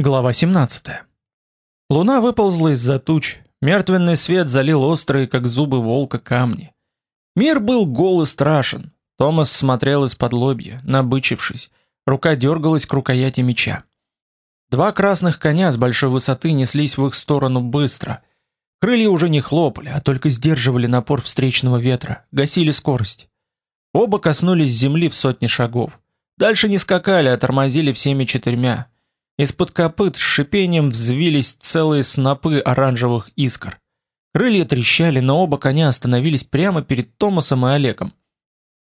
Глава 17. Луна выползла из-за туч, мертвенный свет залил острые, как зубы волка, камни. Мир был гол и страшен. Томас смотрел из-под лобья, набычившись. Рука дергалась к рукояти меча. Два красных коня с большой высоты неслись в их сторону быстро. Крылья уже не хлопали, а только сдерживали напор встречного ветра, гасили скорость. Оба коснулись земли в сотни шагов. Дальше не скакали, а тормозили всеми четырьмя. Из-под копыт с шипением взвились целые снопы оранжевых искр. Крылья трещали, но оба коня остановились прямо перед Томасом и Олегом.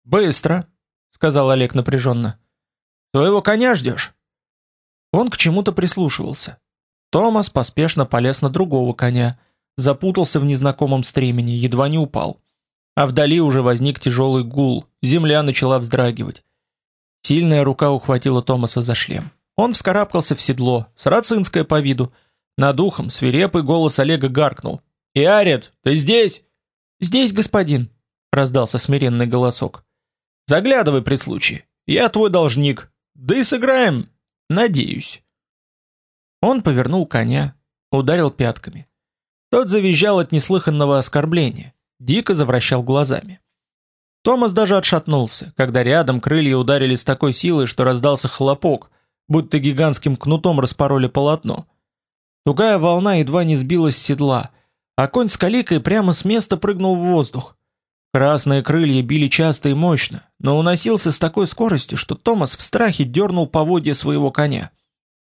«Быстро», — сказал Олег напряженно. «Своего коня ждешь?» Он к чему-то прислушивался. Томас поспешно полез на другого коня, запутался в незнакомом стремени, едва не упал. А вдали уже возник тяжелый гул, земля начала вздрагивать. Сильная рука ухватила Томаса за шлем. Он вскарабкался в седло, сарацинское по виду. Над ухом свирепый голос Олега гаркнул. «Иарет, ты здесь?» «Здесь, господин», — раздался смиренный голосок. «Заглядывай при случае. Я твой должник. Да и сыграем, надеюсь». Он повернул коня, ударил пятками. Тот завизжал от неслыханного оскорбления, дико завращал глазами. Томас даже отшатнулся, когда рядом крылья ударили с такой силой, что раздался хлопок, будто гигантским кнутом распороли полотно. Тугая волна едва не сбилась с седла, а конь с каликой прямо с места прыгнул в воздух. Красные крылья били часто и мощно, но уносился с такой скоростью, что Томас в страхе дернул поводья своего коня.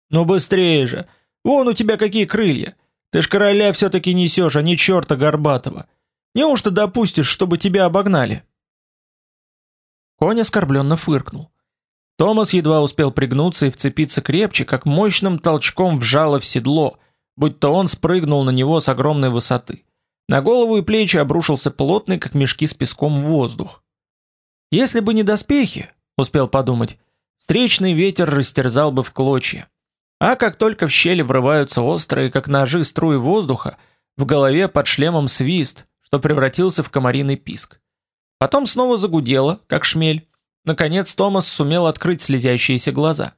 «Ну быстрее же! Вон у тебя какие крылья! Ты ж короля все-таки несешь, а не черта горбатого! Неужто допустишь, чтобы тебя обогнали?» Конь оскорбленно фыркнул. Томас едва успел пригнуться и вцепиться крепче, как мощным толчком вжало в седло, будто он спрыгнул на него с огромной высоты. На голову и плечи обрушился плотный, как мешки с песком, воздух. Если бы не доспехи, успел подумать, встречный ветер растерзал бы в клочья. А как только в щели врываются острые, как ножи, струи воздуха, в голове под шлемом свист, что превратился в комариный писк. Потом снова загудело, как шмель, Наконец Томас сумел открыть слезящиеся глаза.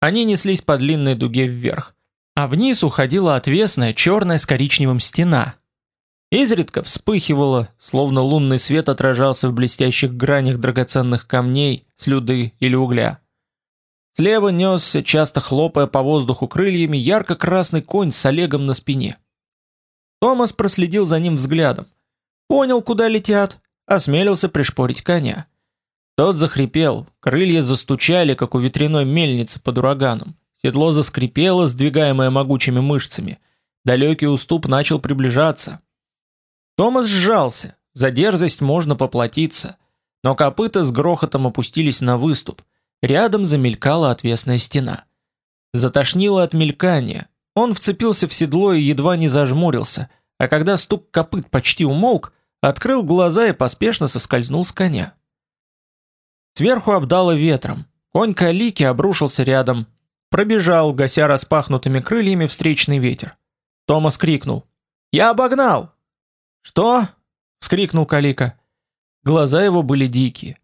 Они неслись по длинной дуге вверх, а вниз уходила отвесная черная с коричневым стена. Изредка вспыхивала, словно лунный свет отражался в блестящих гранях драгоценных камней, слюды или угля. Слева несся, часто хлопая по воздуху крыльями, ярко-красный конь с Олегом на спине. Томас проследил за ним взглядом. Понял, куда летят, осмелился пришпорить коня. Тот захрипел, крылья застучали, как у ветряной мельницы под ураганом. Седло заскрипело, сдвигаемое могучими мышцами. Далекий уступ начал приближаться. Томас сжался, за дерзость можно поплатиться. Но копыта с грохотом опустились на выступ. Рядом замелькала отвесная стена. Затошнило от мелькания. Он вцепился в седло и едва не зажмурился, а когда стук копыт почти умолк, открыл глаза и поспешно соскользнул с коня. Сверху обдало ветром. Конь Калики обрушился рядом, пробежал, гася распахнутыми крыльями встречный ветер. Томас крикнул: "Я обогнал!" "Что?" вскрикнул Калика. Глаза его были дикие.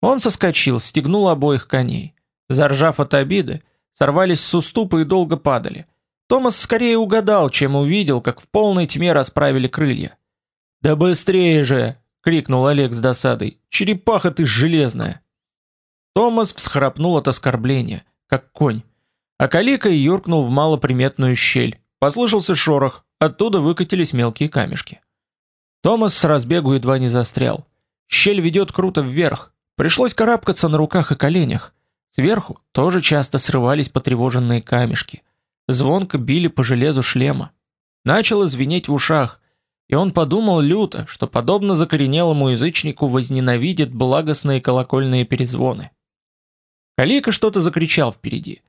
Он соскочил, стегнул обоих коней. Заржав от обиды, сорвались с уступа и долго падали. Томас скорее угадал, чем увидел, как в полной тьме расправили крылья. "Да быстрее же!" крикнул Олег с досадой. "Черепаха ты железная!" Томас всхрапнул от оскорбления, как конь. А Калика юркнул в малоприметную щель. Послышался шорох, оттуда выкатились мелкие камешки. Томас с разбегу едва не застрял. Щель ведет круто вверх. Пришлось карабкаться на руках и коленях. Сверху тоже часто срывались потревоженные камешки. Звонко били по железу шлема. Начало звенеть в ушах, и он подумал люто, что подобно закоренелому язычнику возненавидит благостные колокольные перезвоны. Калика что-то закричал впереди.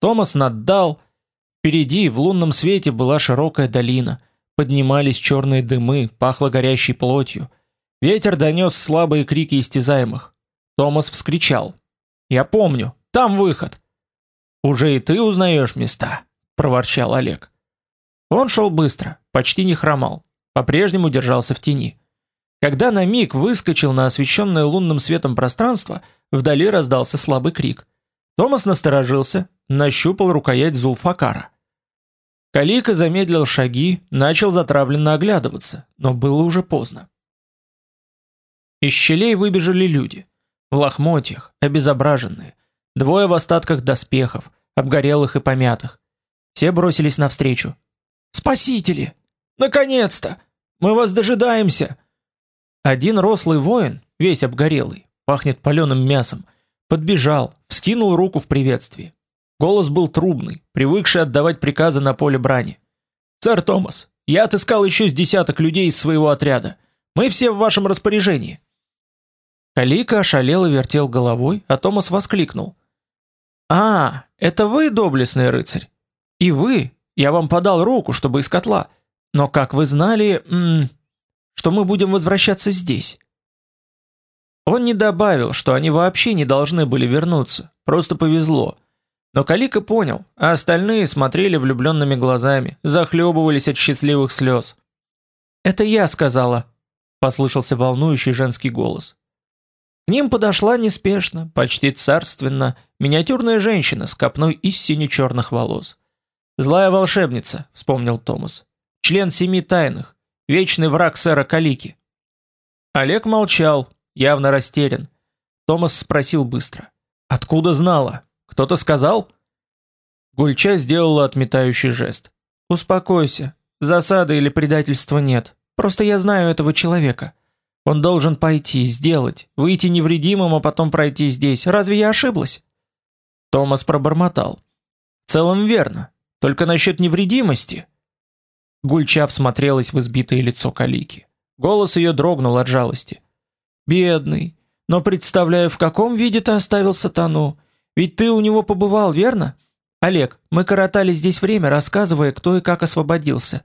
Томас наддал. Впереди в лунном свете была широкая долина. Поднимались черные дымы, пахло горящей плотью. Ветер донес слабые крики истязаемых. Томас вскричал: "Я помню, там выход". "Уже и ты узнаешь места", проворчал Олег. Он шел быстро, почти не хромал, по-прежнему держался в тени. Когда на миг выскочил на освещенное лунным светом пространство, Вдали раздался слабый крик. Томас насторожился, нащупал рукоять Зулфакара. Калика замедлил шаги, начал затравленно оглядываться, но было уже поздно. Из щелей выбежали люди. В лохмотьях, обезображенные. Двое в остатках доспехов, обгорелых и помятых. Все бросились навстречу. «Спасители! Наконец-то! Мы вас дожидаемся!» Один рослый воин, весь обгорелый, пахнет паленым мясом, подбежал, вскинул руку в приветствии. Голос был трубный, привыкший отдавать приказы на поле брани. «Сэр Томас, я отыскал еще с десяток людей из своего отряда. Мы все в вашем распоряжении». Калика и вертел головой, а Томас воскликнул. «А, это вы, доблестный рыцарь? И вы? Я вам подал руку, чтобы из котла. Но как вы знали, м -м, что мы будем возвращаться здесь?» Он не добавил, что они вообще не должны были вернуться, просто повезло. Но Калика понял, а остальные смотрели влюбленными глазами, захлебывались от счастливых слез. «Это я сказала», — послышался волнующий женский голос. К ним подошла неспешно, почти царственно, миниатюрная женщина с копной из сине-черных волос. «Злая волшебница», — вспомнил Томас. «Член семи тайных, вечный враг сэра Калики». Олег молчал, явно растерян. Томас спросил быстро. «Откуда знала?» Кто-то сказал? Гульча сделала отметающий жест. Успокойся. Засады или предательства нет. Просто я знаю этого человека. Он должен пойти, сделать, выйти невредимым, а потом пройти здесь. Разве я ошиблась? Томас пробормотал. В целом верно. Только насчет невредимости. Гульча всмотрелась в избитое лицо Калики. Голос ее дрогнул от жалости. Бедный. Но представляю, в каком виде ты оставил сатану. Ведь ты у него побывал, верно? Олег, мы коротали здесь время, рассказывая, кто и как освободился.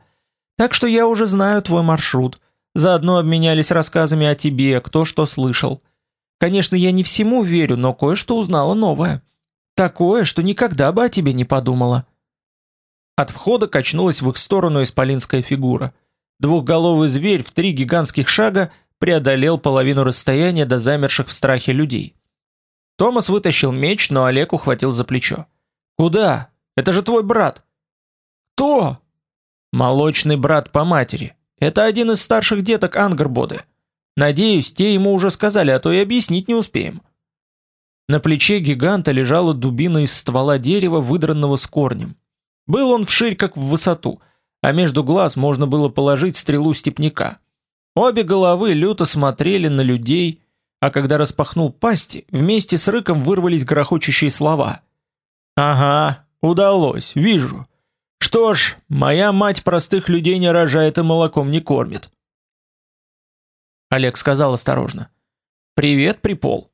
Так что я уже знаю твой маршрут. Заодно обменялись рассказами о тебе, кто что слышал. Конечно, я не всему верю, но кое-что узнала новое. Такое, что никогда бы о тебе не подумала. От входа качнулась в их сторону исполинская фигура. Двухголовый зверь в три гигантских шага преодолел половину расстояния до замерших в страхе людей. Томас вытащил меч, но Олег ухватил за плечо. «Куда? Это же твой брат!» «Кто?» «Молочный брат по матери. Это один из старших деток Ангербоды. Надеюсь, те ему уже сказали, а то и объяснить не успеем». На плече гиганта лежала дубина из ствола дерева, выдранного с корнем. Был он вширь, как в высоту, а между глаз можно было положить стрелу степняка. Обе головы люто смотрели на людей, а когда распахнул пасти, вместе с рыком вырвались грохочущие слова. «Ага, удалось, вижу. Что ж, моя мать простых людей не рожает и молоком не кормит». Олег сказал осторожно. «Привет, Припол».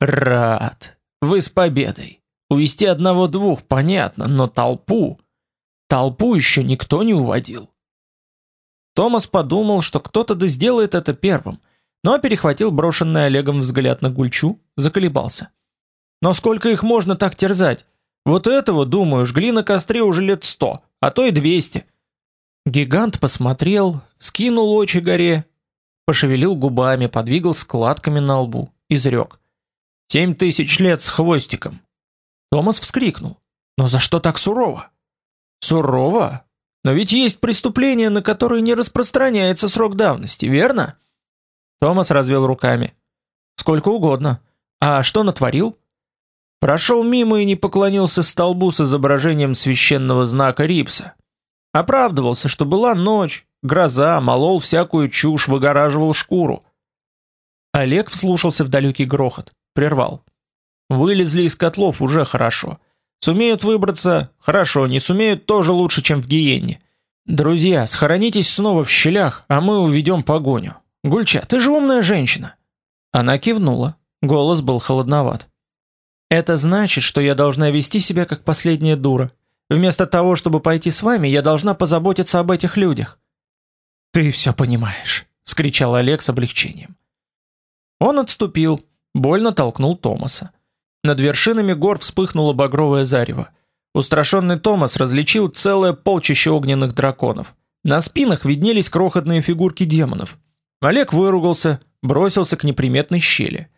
«Рад. Вы с победой. Увести одного-двух, понятно, но толпу... Толпу еще никто не уводил». Томас подумал, что кто-то да сделает это первым, но перехватил брошенный Олегом взгляд на Гульчу, заколебался. Но сколько их можно так терзать? Вот этого, думаю, жгли на костре уже лет сто, а то и двести. Гигант посмотрел, скинул очи горе, пошевелил губами, подвигал складками на лбу, изрек. «Семь тысяч лет с хвостиком!» Томас вскрикнул. «Но за что так сурово?» «Сурово? Но ведь есть преступления, на которые не распространяется срок давности, верно?» Томас развел руками. Сколько угодно. А что натворил? Прошел мимо и не поклонился столбу с изображением священного знака Рипса. Оправдывался, что была ночь, гроза, молол всякую чушь, выгораживал шкуру. Олег вслушался в далекий грохот, прервал. Вылезли из котлов уже хорошо. Сумеют выбраться, хорошо, не сумеют тоже лучше, чем в гиенне. Друзья, схоронитесь снова в щелях, а мы уведем погоню. Гульча, ты же умная женщина. Она кивнула. Голос был холодноват. Это значит, что я должна вести себя как последняя дура. Вместо того, чтобы пойти с вами, я должна позаботиться об этих людях. Ты все понимаешь, скричал Олег с облегчением. Он отступил, больно толкнул Томаса. Над вершинами гор вспыхнуло багровое зарево. Устрашенный Томас различил целое полчище огненных драконов. На спинах виднелись крохотные фигурки демонов. Олег выругался, бросился к неприметной щели.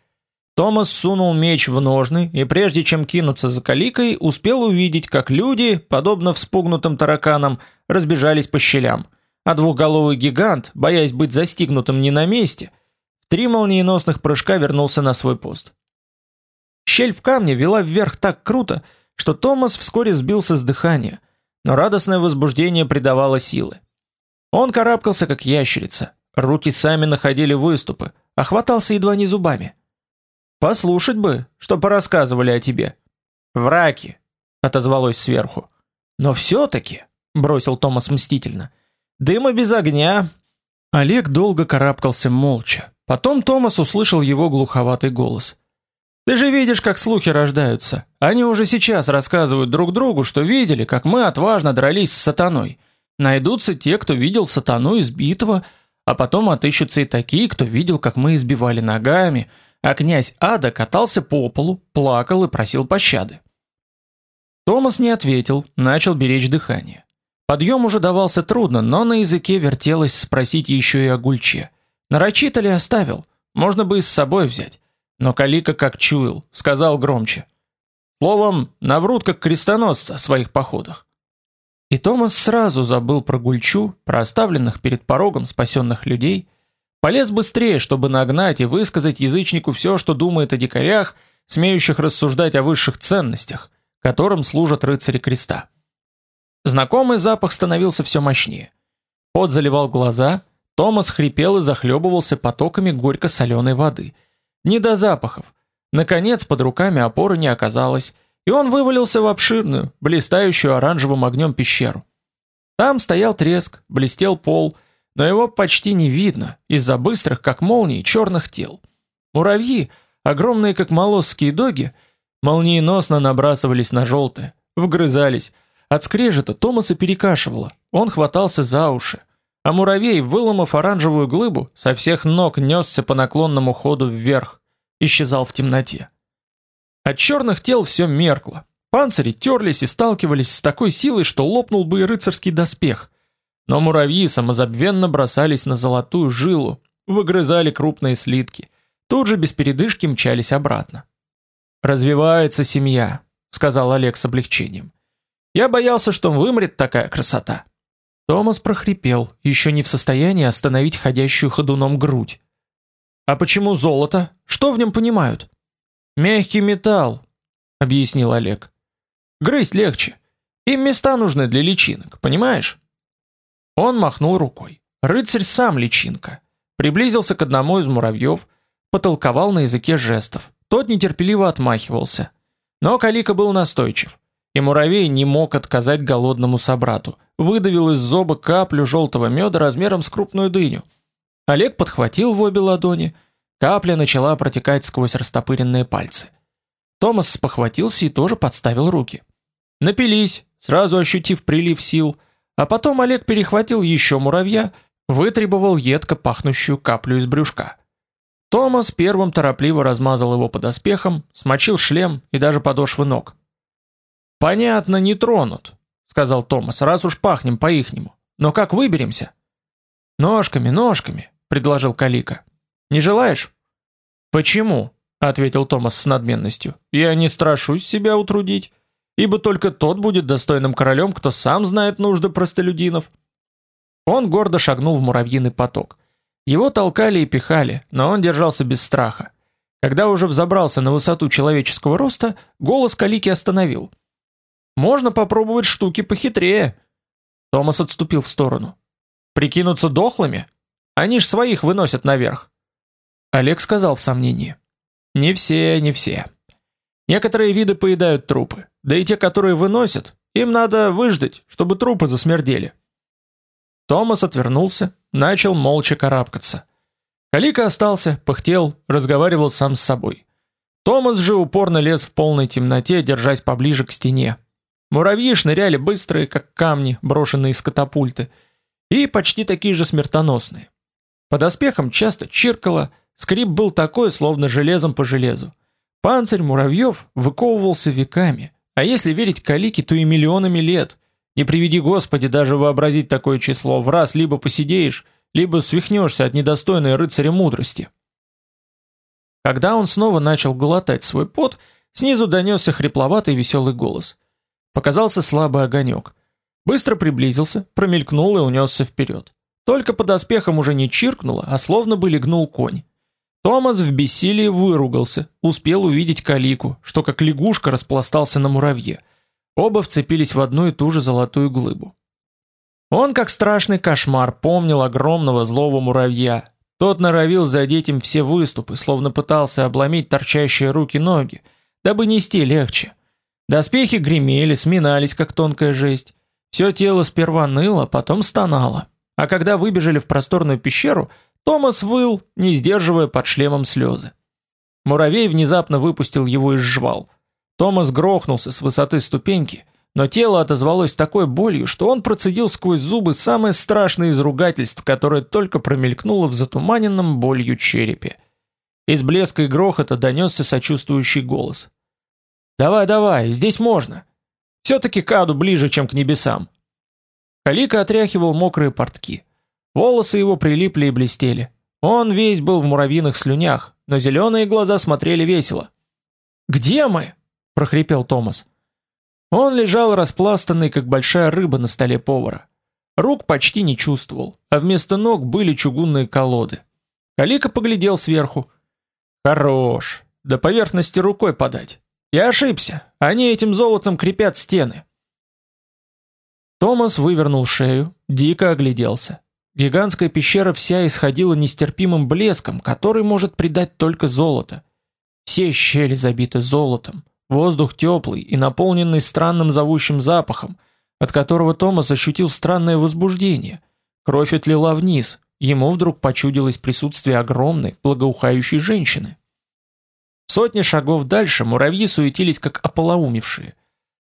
Томас сунул меч в ножны и прежде чем кинуться за каликой, успел увидеть, как люди, подобно вспугнутым тараканам, разбежались по щелям, а двухголовый гигант, боясь быть застигнутым не на месте, в три молниеносных прыжка вернулся на свой пост. Щель в камне вела вверх так круто, что Томас вскоре сбился с дыхания, но радостное возбуждение придавало силы. Он карабкался как ящерица, руки сами находили выступы, а хватался едва не зубами. Послушать бы, что порассказывали о тебе. Враки, отозвалось сверху. Но все таки бросил Томас мстительно. Дыма без огня. Олег долго карабкался молча. Потом Томас услышал его глуховатый голос. Ты же видишь, как слухи рождаются. Они уже сейчас рассказывают друг другу, что видели, как мы отважно дрались с сатаной. Найдутся те, кто видел сатану избитого, а потом отыщутся и такие, кто видел, как мы избивали ногами, а князь Ада катался по полу, плакал и просил пощады. Томас не ответил, начал беречь дыхание. Подъем уже давался трудно, но на языке вертелось спросить еще и о гульче. Нарочито ли оставил? Можно бы и с собой взять. Но Калика как чуял, сказал громче. Словом, наврут как крестоносцы о своих походах. И Томас сразу забыл про гульчу, про оставленных перед порогом спасенных людей, полез быстрее, чтобы нагнать и высказать язычнику все, что думает о дикарях, смеющих рассуждать о высших ценностях, которым служат рыцари креста. Знакомый запах становился все мощнее. Пот заливал глаза, Томас хрипел и захлебывался потоками горько-соленой воды. Не до запахов. Наконец, под руками опоры не оказалось, и он вывалился в обширную, блистающую оранжевым огнем пещеру. Там стоял треск, блестел пол, но его почти не видно из-за быстрых, как молнии, черных тел. Муравьи, огромные как молосские доги, молниеносно набрасывались на желтые, вгрызались. От скрежета Томаса перекашивало, он хватался за уши, а муравей, выломав оранжевую глыбу, со всех ног несся по наклонному ходу вверх, исчезал в темноте. От черных тел все меркло. Панцири терлись и сталкивались с такой силой, что лопнул бы и рыцарский доспех. Но муравьи самозабвенно бросались на золотую жилу, выгрызали крупные слитки. Тут же без передышки мчались обратно. «Развивается семья», — сказал Олег с облегчением. «Я боялся, что вымрет такая красота». Томас прохрипел, еще не в состоянии остановить ходящую ходуном грудь. «А почему золото? Что в нем понимают?» Мягкий металл, объяснил Олег. Грызть легче. Им места нужны для личинок, понимаешь? Он махнул рукой. Рыцарь сам личинка. Приблизился к одному из муравьев, потолковал на языке жестов. Тот нетерпеливо отмахивался. Но Калика был настойчив, и муравей не мог отказать голодному собрату. Выдавил из зоба каплю желтого меда размером с крупную дыню. Олег подхватил в обе ладони, Капля начала протекать сквозь растопыренные пальцы. Томас спохватился и тоже подставил руки. Напились, сразу ощутив прилив сил, а потом Олег перехватил еще муравья, вытребовал едко пахнущую каплю из брюшка. Томас первым торопливо размазал его по доспехам, смочил шлем и даже подошвы ног. Понятно, не тронут, сказал Томас. Раз уж пахнем по-ихнему. Но как выберемся? Ножками, ножками, предложил Калика. Не желаешь? Почему? ответил Томас с надменностью. Я не страшусь себя утрудить, ибо только тот будет достойным королем, кто сам знает нужды простолюдинов. Он гордо шагнул в муравьиный поток. Его толкали и пихали, но он держался без страха. Когда уже взобрался на высоту человеческого роста, голос Калики остановил. Можно попробовать штуки похитрее. Томас отступил в сторону. Прикинуться дохлыми? Они ж своих выносят наверх. Олег сказал в сомнении: "Не все, не все. Некоторые виды поедают трупы, да и те, которые выносят, им надо выждать, чтобы трупы засмердели". Томас отвернулся, начал молча карабкаться. Калика остался, пыхтел, разговаривал сам с собой. Томас же упорно лез в полной темноте, держась поближе к стене. Муравьи шныряли быстрые, как камни, брошенные из катапульты, и почти такие же смертоносные. Под доспехам часто чиркало, Скрип был такой, словно железом по железу. Панцирь муравьев выковывался веками, а если верить Калике, то и миллионами лет. Не приведи Господи даже вообразить такое число, в раз либо посидеешь, либо свихнешься от недостойной рыцаря мудрости. Когда он снова начал глотать свой пот, снизу донесся хрипловатый веселый голос. Показался слабый огонек. Быстро приблизился, промелькнул и унесся вперед. Только под оспехом уже не чиркнуло, а словно бы легнул конь. Томас в бессилии выругался, успел увидеть калику, что как лягушка распластался на муравье. Оба вцепились в одну и ту же золотую глыбу. Он, как страшный кошмар, помнил огромного злого муравья. Тот норовил задеть им все выступы, словно пытался обломить торчащие руки-ноги, дабы нести легче. Доспехи гремели, сминались, как тонкая жесть. Все тело сперва ныло, потом стонало. А когда выбежали в просторную пещеру, Томас выл, не сдерживая под шлемом слезы. Муравей внезапно выпустил его из жвал. Томас грохнулся с высоты ступеньки, но тело отозвалось такой болью, что он процедил сквозь зубы самое страшное из ругательств, которое только промелькнуло в затуманенном болью черепе. Из блеска и грохота донесся сочувствующий голос. «Давай, давай, здесь можно. Все-таки Каду ближе, чем к небесам». Калика отряхивал мокрые портки. Волосы его прилипли и блестели. Он весь был в муравьиных слюнях, но зеленые глаза смотрели весело. «Где мы?» – прохрипел Томас. Он лежал распластанный, как большая рыба на столе повара. Рук почти не чувствовал, а вместо ног были чугунные колоды. Калика поглядел сверху. «Хорош, до поверхности рукой подать. Я ошибся, они этим золотом крепят стены». Томас вывернул шею, дико огляделся. Гигантская пещера вся исходила нестерпимым блеском, который может придать только золото. Все щели забиты золотом. Воздух теплый и наполненный странным зовущим запахом, от которого Томас ощутил странное возбуждение. Кровь отлила вниз. Ему вдруг почудилось присутствие огромной, благоухающей женщины. Сотни шагов дальше муравьи суетились как ополоумевшие.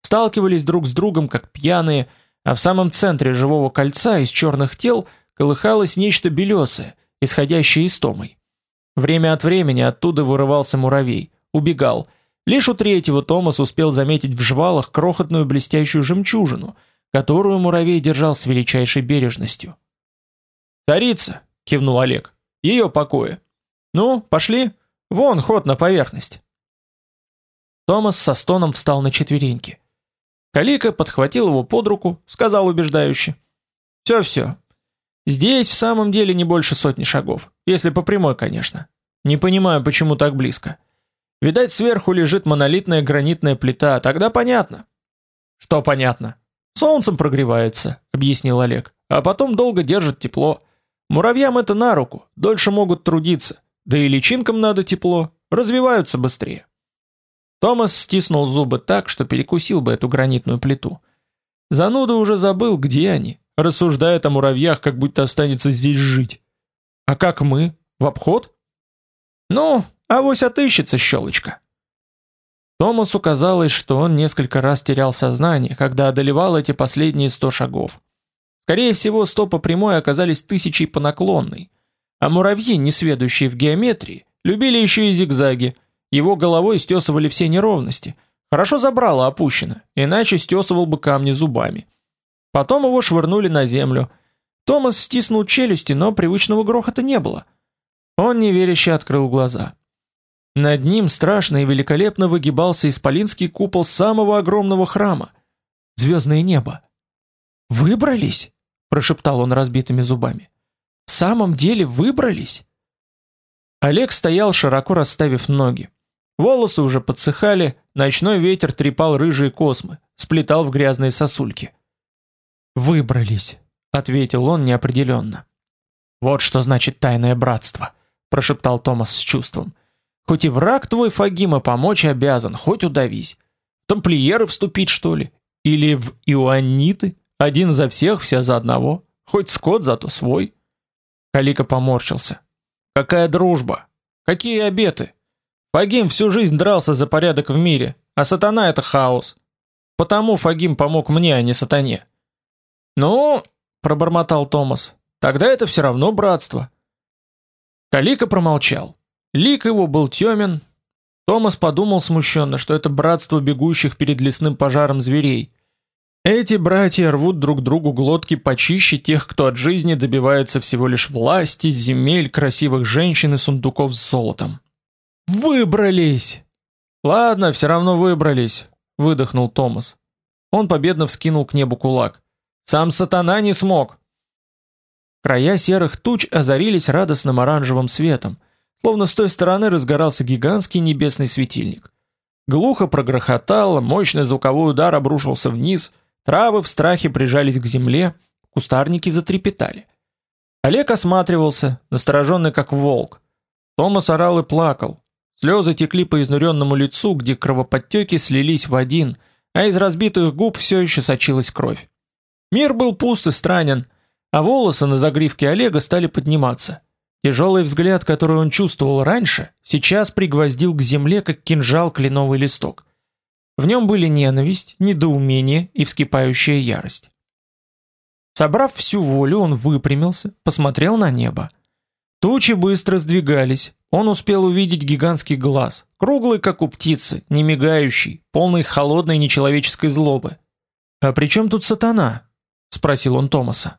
Сталкивались друг с другом как пьяные, а в самом центре живого кольца из черных тел колыхалось нечто белесое, исходящее из томой. Время от времени оттуда вырывался муравей, убегал — Лишь у третьего Томас успел заметить в жвалах крохотную блестящую жемчужину, которую муравей держал с величайшей бережностью. «Царица!» — кивнул Олег. «Ее покоя. Ну, пошли. Вон ход на поверхность». Томас со стоном встал на четвереньки. Калика подхватил его под руку, сказал убеждающе. «Все-все. Здесь в самом деле не больше сотни шагов, если по прямой, конечно. Не понимаю, почему так близко. Видать, сверху лежит монолитная гранитная плита, тогда понятно. Что понятно? Солнцем прогревается, объяснил Олег. А потом долго держит тепло. Муравьям это на руку, дольше могут трудиться. Да и личинкам надо тепло, развиваются быстрее. Томас стиснул зубы так, что перекусил бы эту гранитную плиту. Зануда уже забыл, где они, рассуждает о муравьях, как будто останется здесь жить. А как мы? В обход? Ну, а вось отыщется щелочка. Томасу казалось, что он несколько раз терял сознание, когда одолевал эти последние сто шагов. Скорее всего, сто по прямой оказались тысячей по наклонной. А муравьи, не сведущие в геометрии, любили еще и зигзаги. Его головой стесывали все неровности. Хорошо забрало опущено, иначе стесывал бы камни зубами. Потом его швырнули на землю. Томас стиснул челюсти, но привычного грохота не было. Он неверяще открыл глаза. Над ним страшно и великолепно выгибался исполинский купол самого огромного храма. Звездное небо. «Выбрались?» – прошептал он разбитыми зубами. «В самом деле выбрались?» Олег стоял, широко расставив ноги. Волосы уже подсыхали, ночной ветер трепал рыжие космы, сплетал в грязные сосульки. «Выбрались», — ответил он неопределенно. «Вот что значит тайное братство», — прошептал Томас с чувством. Хоть и враг твой Фагима помочь обязан, хоть удавись. Тамплиеры вступить, что ли? Или в иоанниты? Один за всех, вся за одного. Хоть скот, зато свой. Калика поморщился. Какая дружба? Какие обеты? Фагим всю жизнь дрался за порядок в мире, а сатана это хаос. Потому Фагим помог мне, а не сатане. Ну, пробормотал Томас. Тогда это все равно братство. Калика промолчал. Лик его был темен. Томас подумал смущенно, что это братство бегущих перед лесным пожаром зверей. Эти братья рвут друг другу глотки почище тех, кто от жизни добивается всего лишь власти, земель, красивых женщин и сундуков с золотом. Выбрались. Ладно, все равно выбрались, выдохнул Томас. Он победно вскинул к небу кулак. Сам сатана не смог. Края серых туч озарились радостным оранжевым светом, словно с той стороны разгорался гигантский небесный светильник. Глухо прогрохотало, мощный звуковой удар обрушился вниз, травы в страхе прижались к земле, кустарники затрепетали. Олег осматривался, настороженный как волк. Томас орал и плакал. Слезы текли по изнуренному лицу, где кровоподтеки слились в один, а из разбитых губ все еще сочилась кровь. Мир был пуст и странен, а волосы на загривке Олега стали подниматься. Тяжелый взгляд, который он чувствовал раньше, сейчас пригвоздил к земле, как кинжал кленовый листок. В нем были ненависть, недоумение и вскипающая ярость. Собрав всю волю, он выпрямился, посмотрел на небо. Тучи быстро сдвигались. Он успел увидеть гигантский глаз, круглый как у птицы, не мигающий, полный холодной нечеловеческой злобы. А при чем тут сатана? спросил он Томаса.